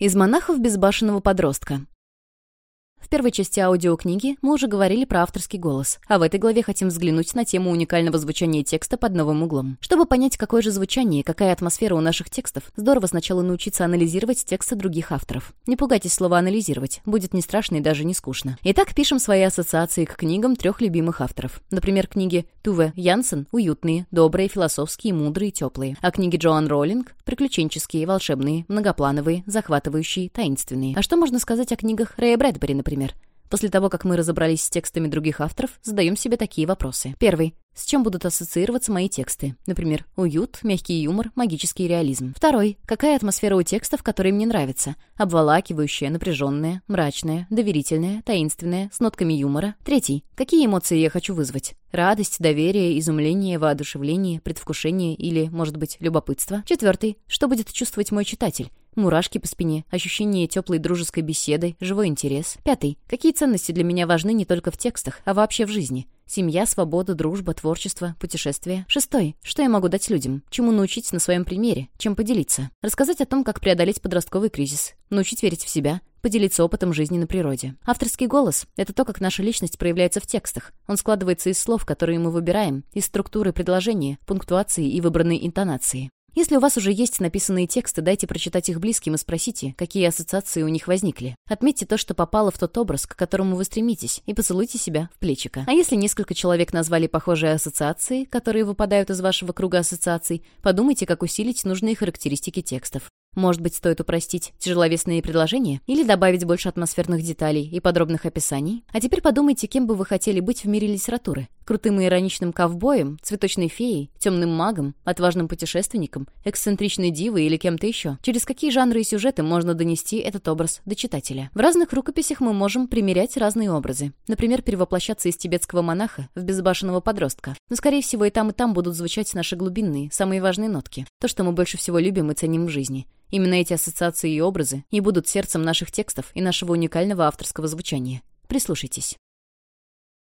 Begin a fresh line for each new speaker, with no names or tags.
Из монахов безбашенного подростка. В первой части аудиокниги мы уже говорили про авторский голос, а в этой главе хотим взглянуть на тему уникального звучания текста под новым углом. Чтобы понять, какое же звучание и какая атмосфера у наших текстов, здорово сначала научиться анализировать тексты других авторов. Не пугайтесь слова «анализировать», будет не страшно и даже не скучно. Итак, пишем свои ассоциации к книгам трех любимых авторов. Например, книги Туве Янсен – уютные, добрые, философские, мудрые, теплые. А книги Джоан Роллинг – приключенческие, волшебные, многоплановые, захватывающие, таинственные. А что можно сказать о книгах Рэя Брэдбери, например? Например. После того, как мы разобрались с текстами других авторов, задаем себе такие вопросы. Первый. С чем будут ассоциироваться мои тексты? Например, уют, мягкий юмор, магический реализм. Второй. Какая атмосфера у текстов, которые мне нравятся? Обволакивающая, напряженная, мрачная, доверительная, таинственная, с нотками юмора. Третий. Какие эмоции я хочу вызвать? Радость, доверие, изумление, воодушевление, предвкушение или, может быть, любопытство. Четвертый. Что будет чувствовать мой читатель? Мурашки по спине, ощущение теплой дружеской беседы, живой интерес. Пятый. Какие ценности для меня важны не только в текстах, а вообще в жизни? Семья, свобода, дружба, творчество, путешествия. Шестой. Что я могу дать людям? Чему научить на своем примере? Чем поделиться? Рассказать о том, как преодолеть подростковый кризис. Научить верить в себя. Поделиться опытом жизни на природе. Авторский голос — это то, как наша личность проявляется в текстах. Он складывается из слов, которые мы выбираем, из структуры предложения, пунктуации и выбранной интонации. Если у вас уже есть написанные тексты, дайте прочитать их близким и спросите, какие ассоциации у них возникли. Отметьте то, что попало в тот образ, к которому вы стремитесь, и поцелуйте себя в плечико. А если несколько человек назвали похожие ассоциации, которые выпадают из вашего круга ассоциаций, подумайте, как усилить нужные характеристики текстов. Может быть, стоит упростить тяжеловесные предложения или добавить больше атмосферных деталей и подробных описаний? А теперь подумайте, кем бы вы хотели быть в мире литературы. Крутым и ироничным ковбоем, цветочной феей, темным магом, отважным путешественником, эксцентричной дивой или кем-то еще. Через какие жанры и сюжеты можно донести этот образ до читателя? В разных рукописях мы можем примерять разные образы. Например, перевоплощаться из тибетского монаха в безбашенного подростка. Но, скорее всего, и там, и там будут звучать наши глубинные, самые важные нотки. То, что мы больше всего любим и ценим в жизни. Именно эти ассоциации и образы и будут сердцем наших текстов и нашего уникального авторского звучания. Прислушайтесь.